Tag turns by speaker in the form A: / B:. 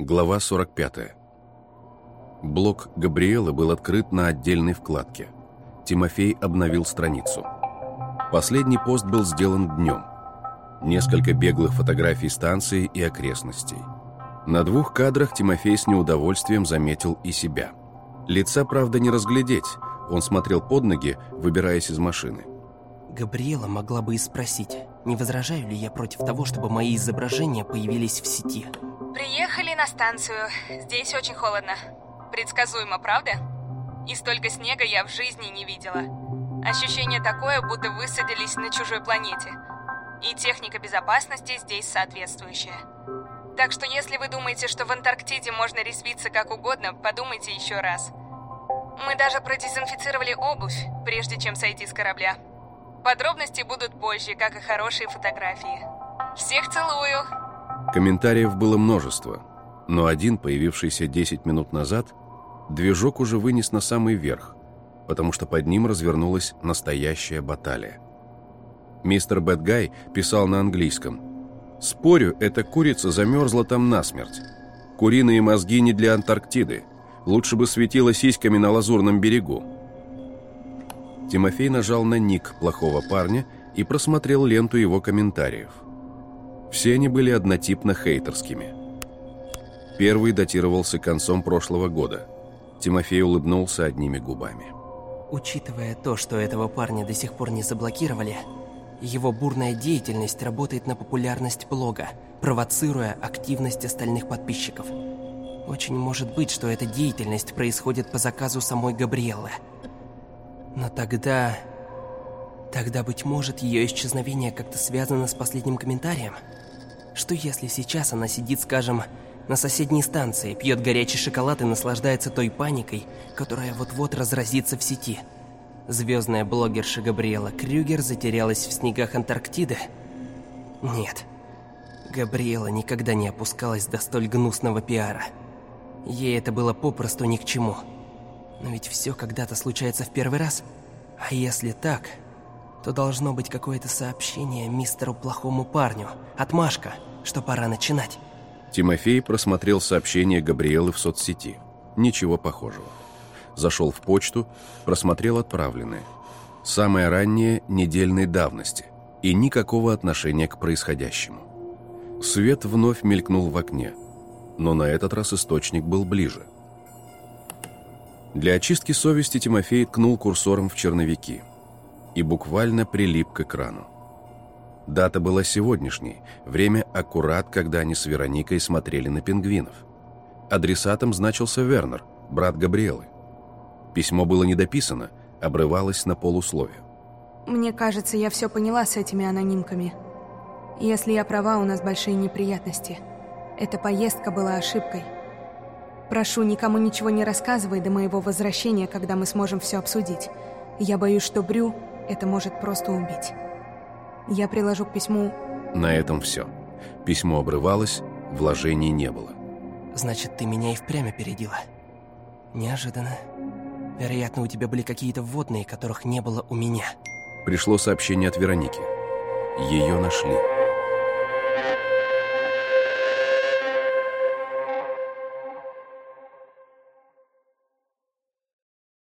A: Глава 45. Блок Габриэлы был открыт на отдельной вкладке. Тимофей обновил страницу. Последний пост был сделан днем. Несколько беглых фотографий станции и окрестностей. На двух кадрах Тимофей с неудовольствием заметил и себя. Лица, правда, не разглядеть. Он смотрел под ноги, выбираясь из машины.
B: Габриэла могла бы и спросить, не возражаю ли я против того, чтобы мои изображения появились в сети.
C: Приехали на станцию. Здесь очень холодно. Предсказуемо, правда? И столько снега я в жизни не видела. Ощущение такое, будто высадились на чужой планете. И техника безопасности здесь соответствующая. Так что если вы думаете, что в Антарктиде можно резвиться как угодно, подумайте еще раз. Мы даже продезинфицировали обувь, прежде чем сойти с корабля. Подробности будут позже, как и хорошие фотографии. Всех целую!
A: Комментариев было множество, но один, появившийся 10 минут назад, движок уже вынес на самый верх, потому что под ним развернулась настоящая баталия. Мистер Бэтгай писал на английском. «Спорю, эта курица замерзла там насмерть. Куриные мозги не для Антарктиды. Лучше бы светила сиськами на лазурном берегу». Тимофей нажал на ник плохого парня и просмотрел ленту его комментариев – все они были однотипно хейтерскими. Первый датировался концом прошлого года. Тимофей улыбнулся одними губами.
B: Учитывая то, что этого парня до сих пор не заблокировали, его бурная деятельность работает на популярность блога, провоцируя активность остальных подписчиков. Очень может быть, что эта деятельность происходит по заказу самой Габриэллы. Но тогда... Тогда, быть может, ее исчезновение как-то связано с последним комментарием? Что если сейчас она сидит, скажем, на соседней станции, пьет горячий шоколад и наслаждается той паникой, которая вот-вот разразится в сети? Звездная блогерша Габриэла Крюгер затерялась в снегах Антарктиды? Нет. Габриэла никогда не опускалась до столь гнусного пиара. Ей это было попросту ни к чему. Но ведь все когда-то случается в первый раз. А если так, то должно быть какое-то сообщение мистеру плохому парню, отмашка – что пора начинать.
A: Тимофей просмотрел сообщение Габриэлы в соцсети. Ничего похожего. Зашел в почту, просмотрел отправленные. Самое раннее – недельной давности. И никакого отношения к происходящему. Свет вновь мелькнул в окне. Но на этот раз источник был ближе. Для очистки совести Тимофей ткнул курсором в черновики и буквально прилип к экрану. Дата была сегодняшней, время аккурат, когда они с Вероникой смотрели на пингвинов. Адресатом значился Вернер, брат Габриэлы. Письмо было недописано, обрывалось на полуслове.
D: Мне кажется, я все поняла с этими анонимками. Если я права, у нас большие неприятности. Эта поездка была ошибкой. Прошу, никому ничего не рассказывай до моего возвращения, когда мы сможем все обсудить. Я боюсь, что Брю это может просто убить. Я приложу к письму...
A: На этом все. Письмо обрывалось, вложений не было.
B: Значит, ты меня и впрямь опередила. Неожиданно. Вероятно, у тебя были какие-то вводные, которых не было у меня.
A: Пришло сообщение от Вероники. Ее нашли.